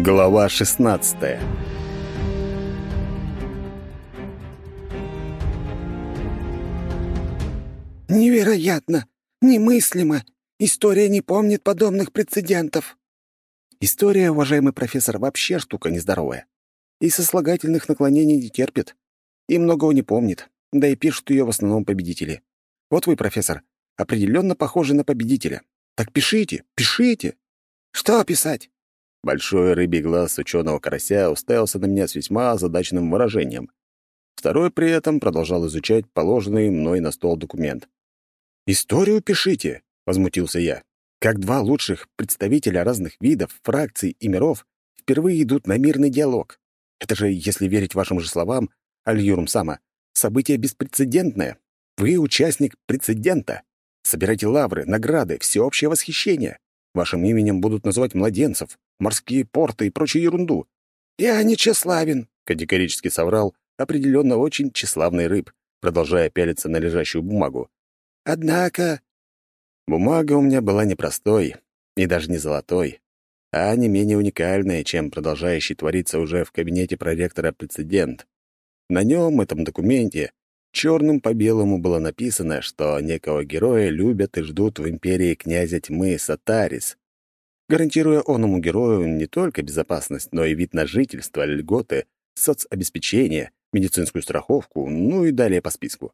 Глава 16 «Невероятно! Немыслимо! История не помнит подобных прецедентов!» История, уважаемый профессор, вообще штука нездоровая. И сослагательных наклонений не терпит. И многого не помнит. Да и пишут ее в основном победители. Вот вы, профессор, определенно похожи на победителя. Так пишите, пишите. Что писать? Большой рыбий глаз ученого карася уставился на меня с весьма озадаченным выражением. Второй при этом продолжал изучать положенный мной на стол документ. «Историю пишите», — возмутился я. «Как два лучших представителя разных видов, фракций и миров впервые идут на мирный диалог. Это же, если верить вашим же словам, Альюрум Сама, событие беспрецедентное. Вы участник прецедента. Собирайте лавры, награды, всеобщее восхищение. Вашим именем будут называть младенцев, морские порты и прочую ерунду. «Я не тщеславен», — категорически соврал определенно очень тщеславный рыб, продолжая пялиться на лежащую бумагу. «Однако...» Бумага у меня была не простой и даже не золотой, а не менее уникальная, чем продолжающий твориться уже в кабинете проректора прецедент. На нем, этом документе, черным по белому было написано, что некого героя любят и ждут в империи князя тьмы Сатарис гарантируя оному герою не только безопасность, но и вид на жительство, льготы, соцобеспечение, медицинскую страховку, ну и далее по списку.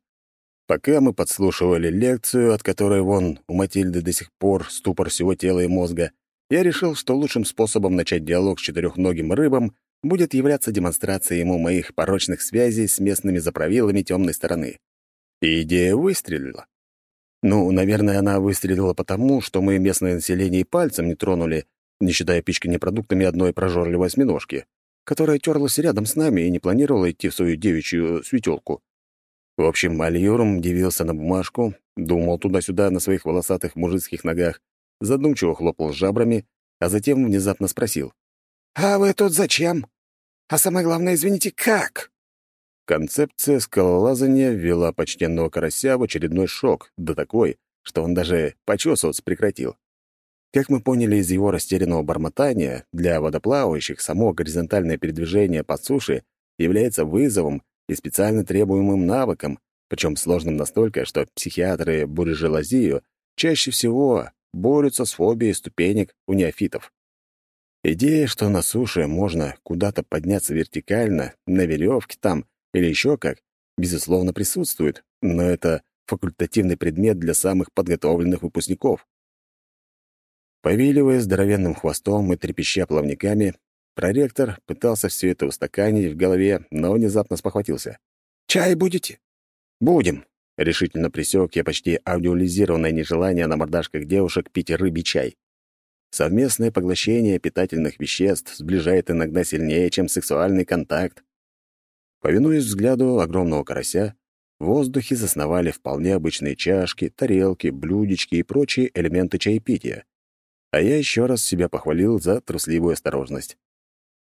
Пока мы подслушивали лекцию, от которой вон у Матильды до сих пор ступор всего тела и мозга, я решил, что лучшим способом начать диалог с четырехногим рыбом будет являться демонстрация ему моих порочных связей с местными заправилами темной стороны. И идея выстрелила. Ну, наверное, она выстрелила потому, что мы местное население и пальцем не тронули, не считая пичкани продуктами одной прожорливой осьминожки, которая терлась рядом с нами и не планировала идти в свою девичью светелку. В общем, Альюрум дивился на бумажку, думал туда-сюда на своих волосатых мужицких ногах, задумчиво хлопал жабрами, а затем внезапно спросил. «А вы тут зачем? А самое главное, извините, как?» Концепция скалолазания ввела почтенного карася в очередной шок, да такой, что он даже почесываться прекратил. Как мы поняли из его растерянного бормотания, для водоплавающих само горизонтальное передвижение по суше является вызовом и специально требуемым навыком, причем сложным настолько, что психиатры бурежелазию чаще всего борются с фобией ступенек у неофитов. Идея, что на суше можно куда-то подняться вертикально, на веревке там, или еще как, безусловно, присутствует, но это факультативный предмет для самых подготовленных выпускников. Повиливая здоровенным хвостом и трепеща плавниками, проректор пытался все это устаканить в голове, но внезапно спохватился. «Чай будете?» «Будем», — решительно присек я почти аудиализированное нежелание на мордашках девушек пить рыбий чай. Совместное поглощение питательных веществ сближает иногда сильнее, чем сексуальный контакт. Повинуясь взгляду огромного карася, в воздухе засновали вполне обычные чашки, тарелки, блюдечки и прочие элементы чаепития. А я еще раз себя похвалил за трусливую осторожность.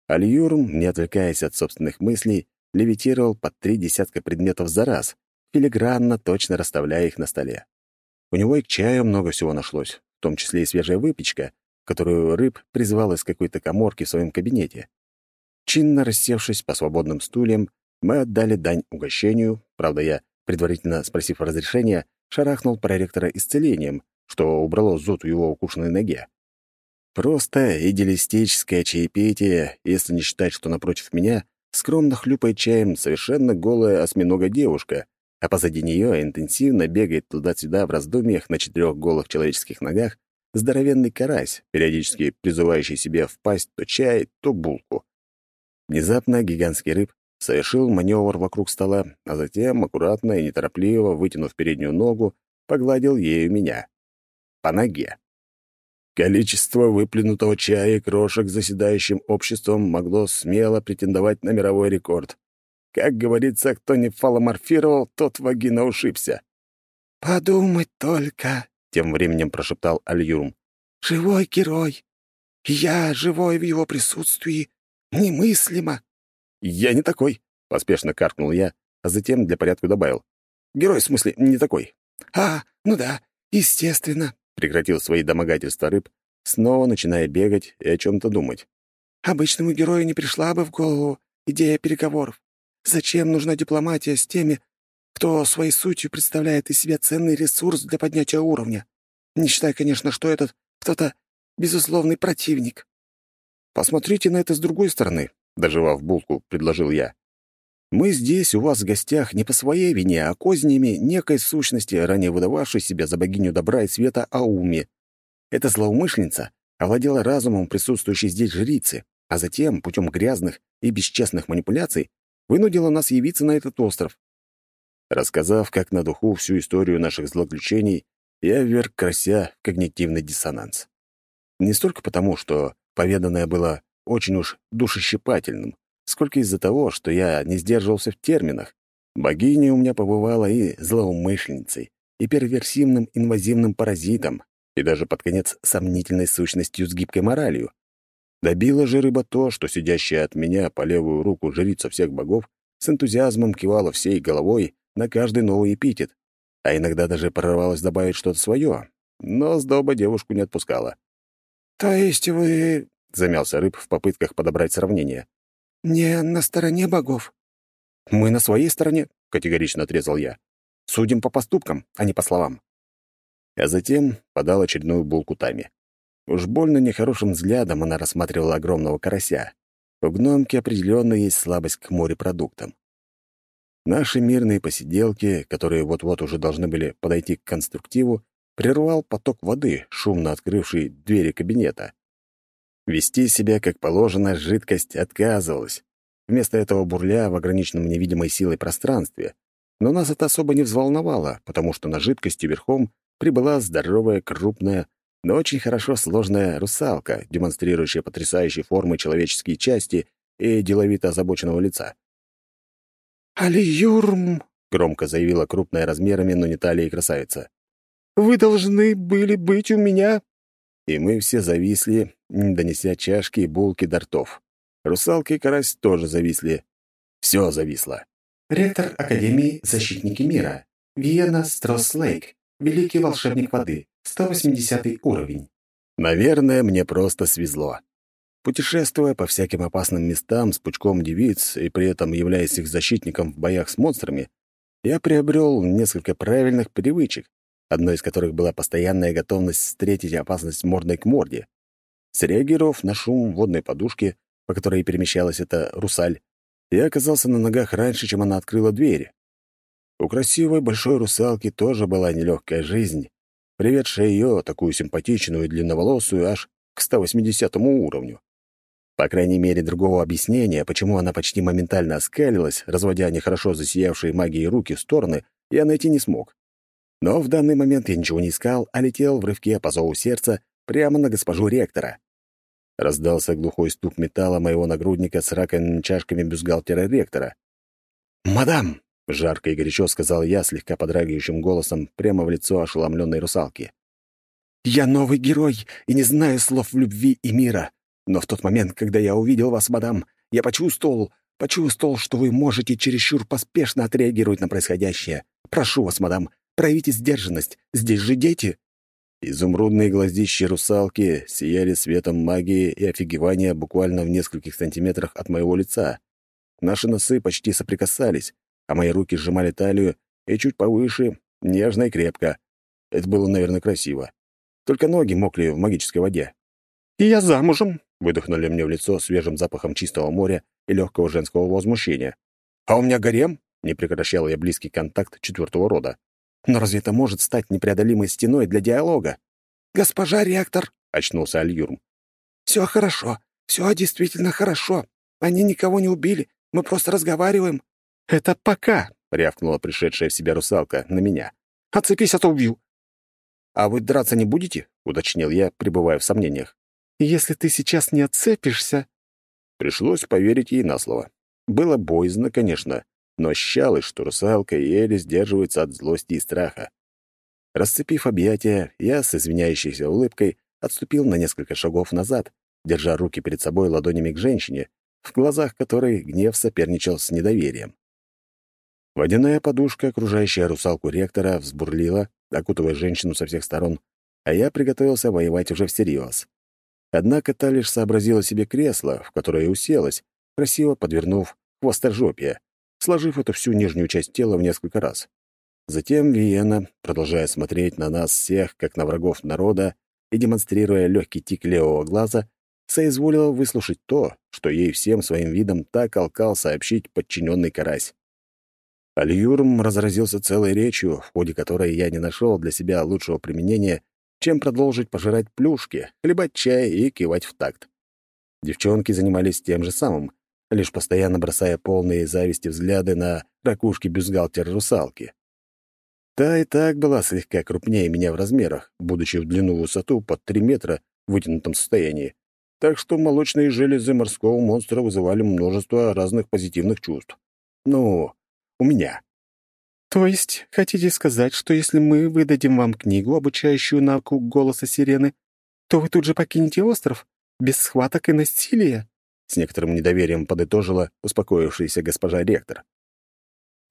Альюрм, не отвлекаясь от собственных мыслей, левитировал под три десятка предметов за раз, филигранно точно расставляя их на столе. У него и к чаю много всего нашлось, в том числе и свежая выпечка, которую рыб призвал из какой-то коморки в своем кабинете. Чинно рассевшись по свободным стульям, мы отдали дань угощению, правда, я, предварительно спросив разрешения, шарахнул проректора исцелением, что убрало зуд в его укушенной ноге. Просто идеалистическое чаепитие, если не считать, что напротив меня скромно хлюпает чаем совершенно голая осьминога-девушка, а позади нее интенсивно бегает туда-сюда в раздумьях на четырех голых человеческих ногах здоровенный карась, периодически призывающий себе в пасть то чай, то булку. Внезапно гигантский рыб совершил маневр вокруг стола, а затем, аккуратно и неторопливо, вытянув переднюю ногу, погладил ею меня. По ноге. Количество выплюнутого чая и крошек заседающим обществом могло смело претендовать на мировой рекорд. Как говорится, кто не фаломорфировал, тот вагина ушибся. «Подумать только», — тем временем прошептал Альюрм. «Живой герой. Я живой в его присутствии. Немыслимо». «Я не такой», — поспешно каркнул я, а затем для порядка добавил. «Герой, в смысле, не такой». «А, ну да, естественно», — прекратил свои домогательства рыб, снова начиная бегать и о чем то думать. Обычному герою не пришла бы в голову идея переговоров. Зачем нужна дипломатия с теми, кто своей сутью представляет из себя ценный ресурс для поднятия уровня? Не считая, конечно, что этот кто-то безусловный противник. Посмотрите на это с другой стороны, доживав булку, предложил я. Мы здесь у вас в гостях не по своей вине, а кознями некой сущности, ранее выдававшей себя за богиню добра и света Ауми. Эта злоумышленница овладела разумом присутствующей здесь жрицы, а затем, путем грязных и бесчестных манипуляций, вынудила нас явиться на этот остров. Рассказав как на духу всю историю наших злоключений, я вверг Карася в когнитивный диссонанс. Не столько потому, что поведанное было очень уж душещипательным, сколько из-за того, что я не сдерживался в терминах. Богиня у меня побывала и злоумышленницей, и перверсивным инвазивным паразитом, и даже под конец сомнительной сущностью с гибкой моралью. Добила же рыба то, что сидящая от меня по левую руку жрица всех богов с энтузиазмом кивала всей головой на каждый новый эпитет, а иногда даже прорывалась добавить что-то свое, но сдоба девушку не отпускала. «То есть вы...» — замялся рыб в попытках подобрать сравнение. «Не на стороне богов?» «Мы на своей стороне», — категорично отрезал я. «Судим по поступкам, а не по словам». А затем подал очередную булку Тами. Уж больно нехорошим взглядом она рассматривала огромного карася. У гномки определенно есть слабость к морепродуктам. Наши мирные посиделки, которые вот-вот уже должны были подойти к конструктиву, прервал поток воды, шумно открывший двери кабинета. Вести себя как положено жидкость отказывалась. Вместо этого бурля в ограниченном невидимой силой пространстве. Но нас это особо не взволновало, потому что на жидкости верхом прибыла здоровая, крупная, но очень хорошо сложная русалка, демонстрирующая потрясающие формы человеческие части и деловито озабоченного лица. «Алиюрм!» — громко заявила крупная размерами, но не талией красавица. «Вы должны были быть у меня!» И мы все зависли, не донеся чашки и булки до ртов. Русалки и карась тоже зависли. Все зависло. Ректор Академии «Защитники мира». Виена Стросс-Лейк. Великий волшебник воды. 180 уровень. Наверное, мне просто свезло. Путешествуя по всяким опасным местам с пучком девиц и при этом являясь их защитником в боях с монстрами, я приобрел несколько правильных привычек, одной из которых была постоянная готовность встретить опасность мордой к морде. Среагировав на шум водной подушки, по которой перемещалась эта русаль, я оказался на ногах раньше, чем она открыла двери. У красивой большой русалки тоже была нелегкая жизнь, приведшая ее, такую симпатичную и длинноволосую, аж к 180 уровню. По крайней мере, другого объяснения, почему она почти моментально оскалилась, разводя нехорошо засиявшие магией руки в стороны, я найти не смог. Но в данный момент я ничего не искал, а летел в рывке по зову сердца прямо на госпожу ректора. Раздался глухой стук металла моего нагрудника с раковинными чашками бюстгальтера ректора. «Мадам!» — жарко и горячо сказал я слегка подрагивающим голосом прямо в лицо ошеломленной русалки. «Я новый герой и не знаю слов любви и мира. Но в тот момент, когда я увидел вас, мадам, я почувствовал, почувствовал, что вы можете чересчур поспешно отреагировать на происходящее. Прошу вас, мадам, проявите сдержанность. Здесь же дети». Изумрудные глазищи русалки сияли светом магии и офигевания буквально в нескольких сантиметрах от моего лица. Наши носы почти соприкасались, а мои руки сжимали талию и чуть повыше, нежно и крепко. Это было, наверное, красиво. Только ноги мокли в магической воде. «И я замужем», выдохнули мне в лицо свежим запахом чистого моря и легкого женского возмущения. «А у меня гарем?» — не прекращал я близкий контакт четвертого рода. «Но разве это может стать непреодолимой стеной для диалога?» «Госпожа ректор», — очнулся Альюрм. «Все хорошо, все действительно хорошо. Они никого не убили, мы просто разговариваем». «Это пока», — рявкнула пришедшая в себя русалка на меня. «Отцепись, а то убью». «А вы драться не будете?» — уточнил я, пребывая в сомнениях. Если ты сейчас не отцепишься...» Пришлось поверить ей на слово. Было боязно, конечно, но ощущалось, что русалка еле сдерживается от злости и страха. Расцепив объятия, я с извиняющейся улыбкой отступил на несколько шагов назад, держа руки перед собой ладонями к женщине, в глазах которой гнев соперничал с недоверием. Водяная подушка, окружающая русалку ректора, взбурлила, окутывая женщину со всех сторон, а я приготовился воевать уже всерьез. Однако та лишь сообразила себе кресло, в которое уселась, красиво подвернув хвостожопие, сложив эту всю нижнюю часть тела в несколько раз. Затем Виена, продолжая смотреть на нас всех, как на врагов народа, и демонстрируя легкий тик левого глаза, соизволила выслушать то, что ей всем своим видом так алкал сообщить подчиненный карась. Альюрм разразился целой речью, в ходе которой я не нашел для себя лучшего применения чем продолжить пожирать плюшки, хлебать чай и кивать в такт. Девчонки занимались тем же самым, лишь постоянно бросая полные зависти взгляды на ракушки бюстгальтер-русалки. Та и так была слегка крупнее меня в размерах, будучи в длину высоту под 3 метра в вытянутом состоянии, так что молочные железы морского монстра вызывали множество разных позитивных чувств. Ну, у меня. «То есть хотите сказать, что если мы выдадим вам книгу, обучающую навыку голоса сирены, то вы тут же покинете остров? Без схваток и насилия?» С некоторым недоверием подытожила успокоившаяся госпожа ректор.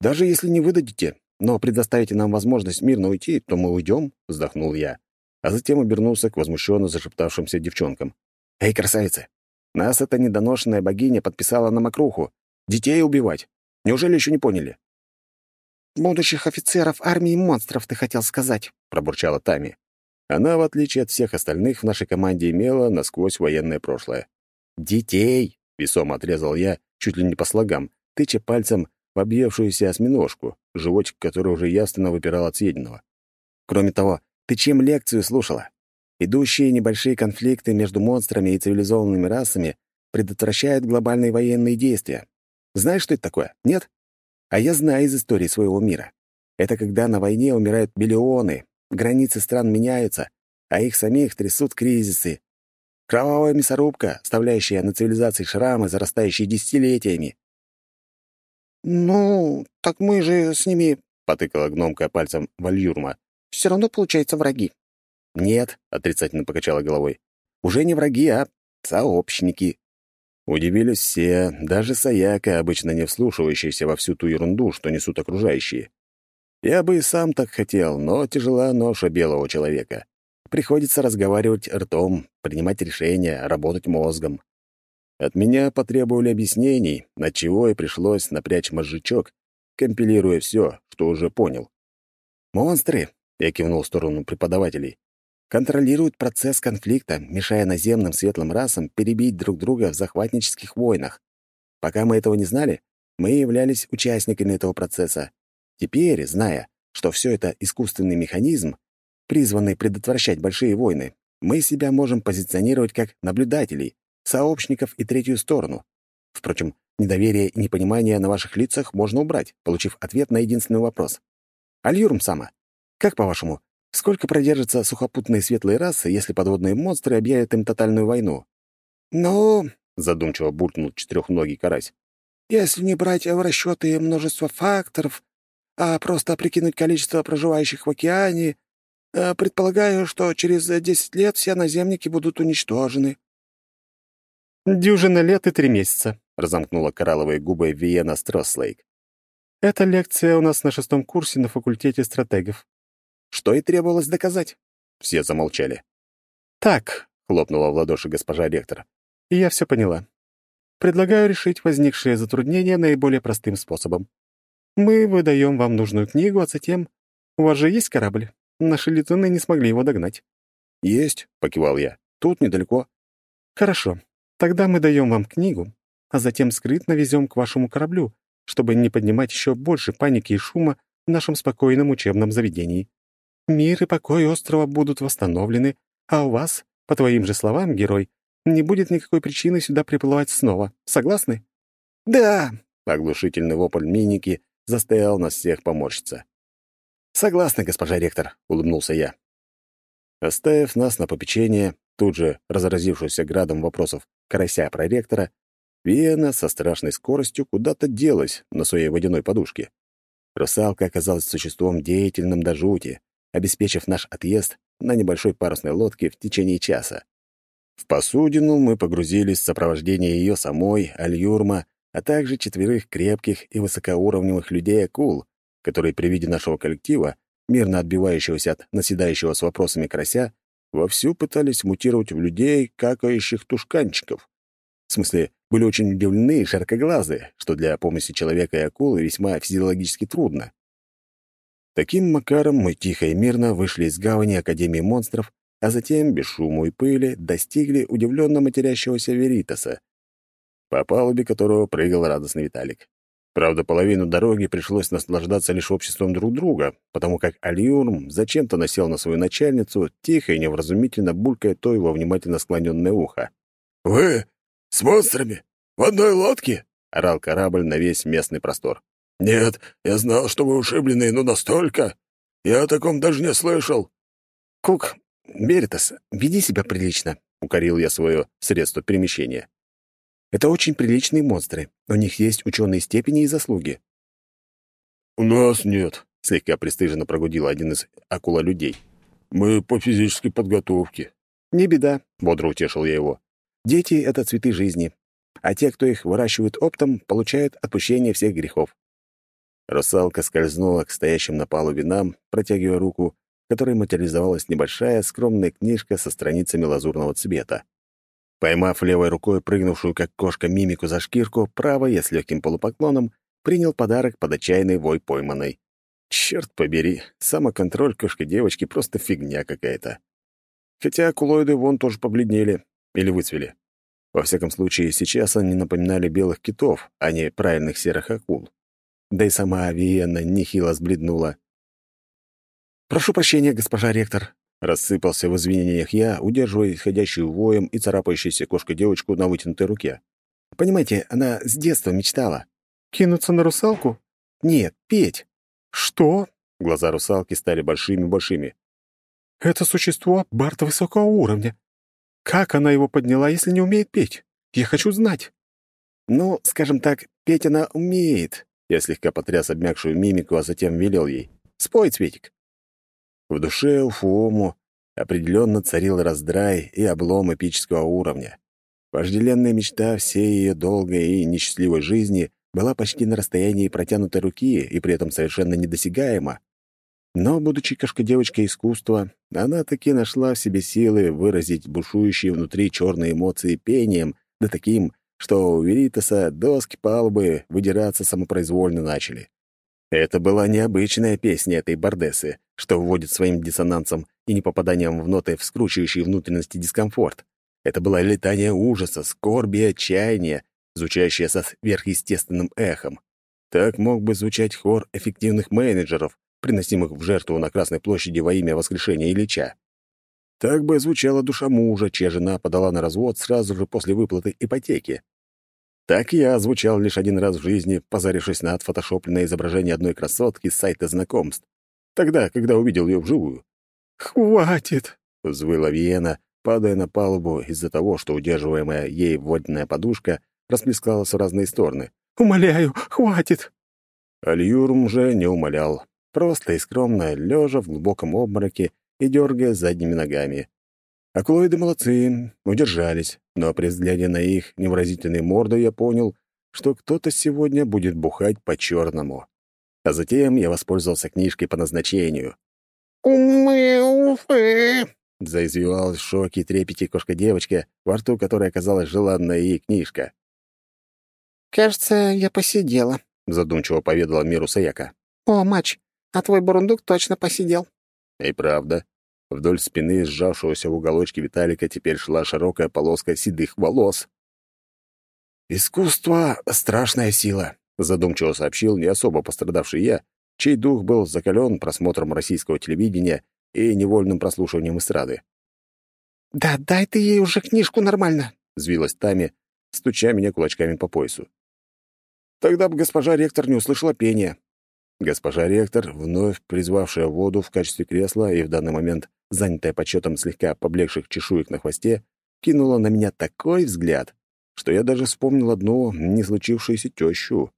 «Даже если не выдадите, но предоставите нам возможность мирно уйти, то мы уйдем», — вздохнул я, а затем обернулся к возмущенно зашептавшимся девчонкам. «Эй, красавицы! Нас эта недоношенная богиня подписала на мокруху. Детей убивать. Неужели еще не поняли?» «Будущих офицеров армии монстров, ты хотел сказать», — пробурчала Тами. Она, в отличие от всех остальных, в нашей команде имела насквозь военное прошлое. «Детей!» — весомо отрезал я, чуть ли не по слогам, тыча пальцем в объевшуюся осьминожку, животик который уже явственно выпирал от съеденного. «Кроме того, ты чем лекцию слушала? Идущие небольшие конфликты между монстрами и цивилизованными расами предотвращают глобальные военные действия. Знаешь, что это такое? Нет? А я знаю из истории своего мира. Это когда на войне умирают миллионы, границы стран меняются, а их самих трясут кризисы. Кровавая мясорубка, оставляющая на цивилизации шрамы, зарастающие десятилетиями. «Ну, так мы же с ними...» — потыкала гномка пальцем Вальюрма. «Все равно, получается, враги». «Нет», — отрицательно покачала головой. «Уже не враги, а сообщники. Удивились все, даже Саяка, обычно не вслушивающийся во всю ту ерунду, что несут окружающие. Я бы и сам так хотел, но тяжела ноша белого человека. Приходится разговаривать ртом, принимать решения, работать мозгом. От меня потребовали объяснений, на чего и пришлось напрячь мозжечок, компилируя все, что уже понял. «Монстры!» — я кивнул в сторону преподавателей контролируют процесс конфликта, мешая наземным светлым расам перебить друг друга в захватнических войнах. Пока мы этого не знали, мы являлись участниками этого процесса. Теперь, зная, что все это искусственный механизм, призванный предотвращать большие войны, мы себя можем позиционировать как наблюдателей, сообщников и третью сторону. Впрочем, недоверие и непонимание на ваших лицах можно убрать, получив ответ на единственный вопрос. Альюрм Сама, как по-вашему, Сколько продержатся сухопутные светлые расы, если подводные монстры объявят им тотальную войну? «Ну...» — задумчиво буркнул четырехногий карась. «Если не брать в расчеты множество факторов, а просто прикинуть количество проживающих в океане, э, предполагаю, что через десять лет все наземники будут уничтожены». «Дюжина лет и три месяца», — разомкнула коралловые губы Виена Стросслейк. «Это лекция у нас на шестом курсе на факультете стратегов что и требовалось доказать. Все замолчали. «Так», — хлопнула в ладоши госпожа ректор, — «я все поняла. Предлагаю решить возникшие затруднения наиболее простым способом. Мы выдаем вам нужную книгу, а затем... У вас же есть корабль? Наши летуны не смогли его догнать». «Есть», — покивал я. «Тут недалеко». «Хорошо. Тогда мы даем вам книгу, а затем скрытно везем к вашему кораблю, чтобы не поднимать еще больше паники и шума в нашем спокойном учебном заведении. Мир и покой острова будут восстановлены, а у вас, по твоим же словам, герой, не будет никакой причины сюда приплывать снова. Согласны?» «Да!» — оглушительный вопль Миники заставил нас всех поморщиться. «Согласны, госпожа ректор», — улыбнулся я. Оставив нас на попечение, тут же разразившуюся градом вопросов карася проректора, Вена со страшной скоростью куда-то делась на своей водяной подушке. Русалка оказалась существом деятельным до жути, обеспечив наш отъезд на небольшой парусной лодке в течение часа. В посудину мы погрузились в сопровождение ее самой, Альюрма, а также четверых крепких и высокоуровневых людей-акул, которые при виде нашего коллектива, мирно отбивающегося от наседающего с вопросами карася, вовсю пытались мутировать в людей какающих тушканчиков. В смысле, были очень удивлены и широкоглазые, что для помощи человека и акулы весьма физиологически трудно. Таким макаром мы тихо и мирно вышли из гавани Академии монстров, а затем, без шума и пыли, достигли удивленно матерящегося Веритаса, по палубе которого прыгал радостный Виталик. Правда, половину дороги пришлось наслаждаться лишь обществом друг друга, потому как Альюрм зачем-то насел на свою начальницу, тихо и невразумительно булькая то его внимательно склоненное ухо. «Вы с монстрами? В одной лодке?» — орал корабль на весь местный простор. «Нет, я знал, что вы ушибленные, но настолько. Я о таком даже не слышал». «Кук, Беритас, веди себя прилично», — укорил я свое средство перемещения. Это очень приличные монстры. У них есть ученые степени и заслуги». «У нас нет», — слегка пристыженно прогудил один из акула-людей. «Мы по физической подготовке». «Не беда», — бодро утешил я его. «Дети — это цветы жизни, а те, кто их выращивает оптом, получают отпущение всех грехов». Русалка скользнула к стоящим на палубе нам, протягивая руку, в которой материализовалась небольшая скромная книжка со страницами лазурного цвета. Поймав левой рукой прыгнувшую, как кошка, мимику за шкирку, правой я с легким полупоклоном принял подарок под отчаянный вой пойманной. Черт побери, самоконтроль кошки-девочки просто фигня какая-то. Хотя кулоиды вон тоже побледнели или выцвели. Во всяком случае, сейчас они напоминали белых китов, а не правильных серых акул. Да и сама Авиена нехило сбледнула. «Прошу прощения, госпожа ректор», Рассыпался в извинениях я, удерживая исходящую воем и царапающуюся кошку-девочку на вытянутой руке. Понимаете, она с детства мечтала. «Кинуться на русалку?» «Нет, петь». «Что?» Глаза русалки стали большими-большими. «Это существо Барта высокого уровня. Как она его подняла, если не умеет петь? Я хочу знать». «Ну, скажем так, петь она умеет». Я слегка потряс обмякшую мимику, а затем велел ей. «Спой, Цветик». В душе у Фуому определенно царил раздрай и облом эпического уровня. Вожделенная мечта всей ее долгой и несчастливой жизни была почти на расстоянии протянутой руки и при этом совершенно недосягаема. Но, будучи кошкодевочкой искусства, она таки нашла в себе силы выразить бушующие внутри черные эмоции пением, да таким, что у Веритаса доски палубы выдираться самопроизвольно начали. Это была необычная песня этой бардесы, что вводит своим диссонансом и непопаданием в ноты в скручивающие внутренности дискомфорт. Это было летание ужаса, скорби отчаяния, звучащее со сверхъестественным эхом. Так мог бы звучать хор эффективных менеджеров, приносимых в жертву на Красной площади во имя воскрешения Ильича. Так бы звучала душа мужа, чья жена подала на развод сразу же после выплаты ипотеки. Так я звучал лишь один раз в жизни, позарившись на отфотошопленное изображение одной красотки с сайта знакомств. Тогда, когда увидел ее вживую. «Хватит!» — взвыла Виена, падая на палубу из-за того, что удерживаемая ей водная подушка расплескалась в разные стороны. «Умоляю, хватит!» Альюрм же не умолял, просто и скромно, лежа в глубоком обмороке и дергая задними ногами. Акулоиды молодцы, удержались, но при взгляде на их невразительные морды я понял, что кто-то сегодня будет бухать по-черному. А затем я воспользовался книжкой по назначению. «Умы-уфы!» — заизвивалась в шоке и трепете кошка-девочка, во рту которой оказалась желанная ей книжка. «Кажется, я посидела», — задумчиво поведала Миру Саяка. «О, мач, а твой бурундук точно посидел». И правда, вдоль спины сжавшегося в уголочке Виталика теперь шла широкая полоска седых волос. «Искусство — страшная сила», задумчиво сообщил не особо пострадавший я, чей дух был закален просмотром российского телевидения и невольным прослушиванием эстрады. «Да дай ты ей уже книжку нормально», — взвилась Тами, стуча меня кулачками по поясу. Тогда бы госпожа ректор не услышала пения. Госпожа ректор, вновь призвавшая воду в качестве кресла и в данный момент занятая подсчетом слегка поблекших чешуек на хвосте, кинула на меня такой взгляд, что я даже вспомнил одну не случившуюся тещу.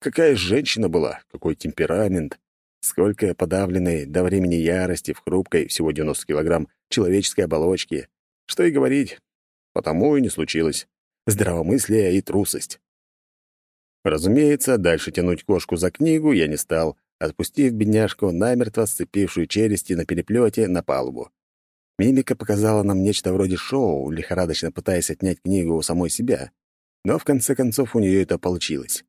Какая женщина была, какой темперамент, сколько подавленной до времени ярости в хрупкой, всего 90 килограмм, человеческой оболочке. Что и говорить, потому и не случилось. Здравомыслие и трусость. Разумеется, дальше тянуть кошку за книгу я не стал, отпустив бедняжку, намертво сцепившую челюсти на переплете, на палубу. Мимика показала нам нечто вроде шоу, лихорадочно пытаясь отнять книгу у самой себя. Но в конце концов у нее это получилось.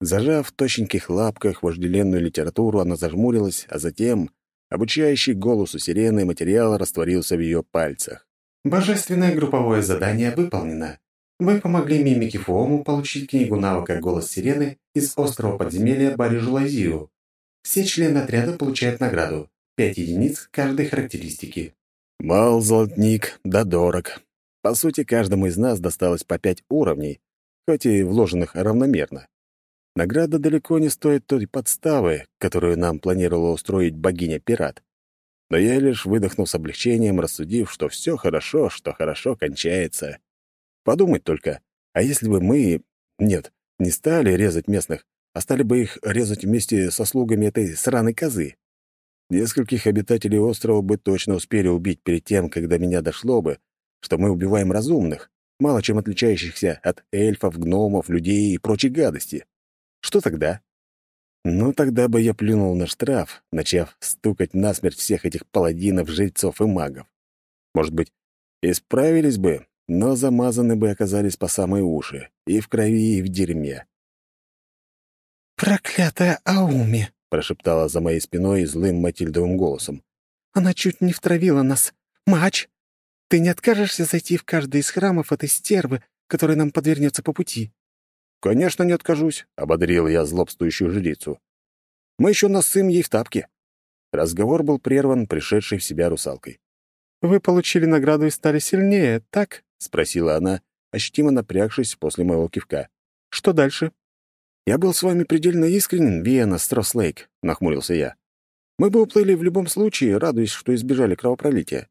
Зажав в тощеньких лапках вожделенную литературу, она зажмурилась, а затем обучающий голосу сирены материал растворился в ее пальцах. Божественное групповое задание выполнено. Вы помогли мимике Фуому получить книгу навыка «Голос сирены» из острова подземелья Барижулазию. Все члены отряда получают награду. Пять единиц каждой характеристики. Мал золотник, да дорог. По сути, каждому из нас досталось по пять уровней, хоть и вложенных равномерно. Награда далеко не стоит той подставы, которую нам планировала устроить богиня-пират. Но я лишь выдохнул с облегчением, рассудив, что все хорошо, что хорошо кончается. Подумать только, а если бы мы... Нет, не стали резать местных, а стали бы их резать вместе со слугами этой сраной козы. Нескольких обитателей острова бы точно успели убить перед тем, когда меня дошло бы, что мы убиваем разумных, мало чем отличающихся от эльфов, гномов, людей и прочей гадости. Что тогда? Ну, тогда бы я плюнул на штраф, начав стукать насмерть всех этих паладинов, жрецов и магов. Может быть, исправились бы, но замазаны бы оказались по самые уши, и в крови, и в дерьме. «Проклятая Ауми!» — прошептала за моей спиной злым Матильдовым голосом. «Она чуть не втравила нас. Мач, ты не откажешься зайти в каждый из храмов этой стервы, которая нам подвернется по пути?» «Конечно, не откажусь», — ободрил я злобствующую жрицу. «Мы еще насым ей в тапке». Разговор был прерван пришедшей в себя русалкой. «Вы получили награду и стали сильнее, так?» — спросила она, ощутимо напрягшись после моего кивка. «Что дальше?» «Я был с вами предельно искренен, Виена Стросслейк», — нахмурился я. «Мы бы уплыли в любом случае, радуясь, что избежали кровопролития.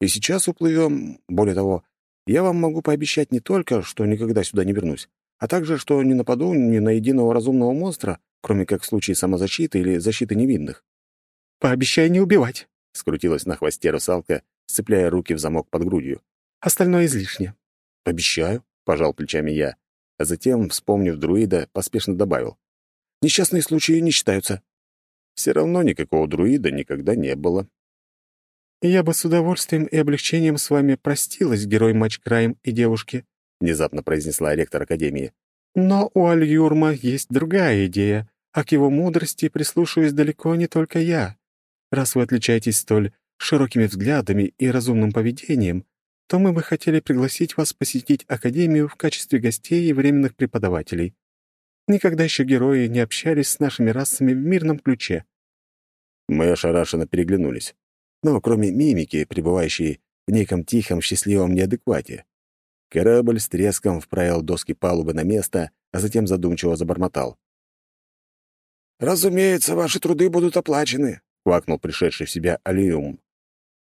И сейчас уплывем. Более того, я вам могу пообещать не только, что никогда сюда не вернусь, а также, что не нападу ни на единого разумного монстра, кроме как в случае самозащиты или защиты невинных». «Пообещай не убивать», — скрутилась на хвосте русалка, сцепляя руки в замок под грудью. Остальное излишне». «Обещаю», — пожал плечами я, а затем, вспомнив друида, поспешно добавил. «Несчастные случаи не считаются». Все равно никакого друида никогда не было. «Я бы с удовольствием и облегчением с вами простилась, герой Матч Крайм и девушки», — внезапно произнесла ректор Академии. «Но у Аль-Юрма есть другая идея, а к его мудрости прислушиваюсь далеко не только я. Раз вы отличаетесь столь широкими взглядами и разумным поведением, то мы бы хотели пригласить вас посетить Академию в качестве гостей и временных преподавателей. Никогда еще герои не общались с нашими расами в мирном ключе». Мы ошарашенно переглянулись. Но кроме мимики, пребывающей в неком тихом, счастливом неадеквате. Корабль с треском вправил доски палубы на место, а затем задумчиво забормотал. «Разумеется, ваши труды будут оплачены», — квакнул пришедший в себя Алиум.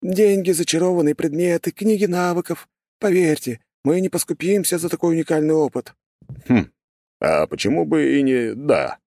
Деньги, зачарованные предметы, книги навыков. Поверьте, мы не поскупимся за такой уникальный опыт». «Хм, а почему бы и не да?»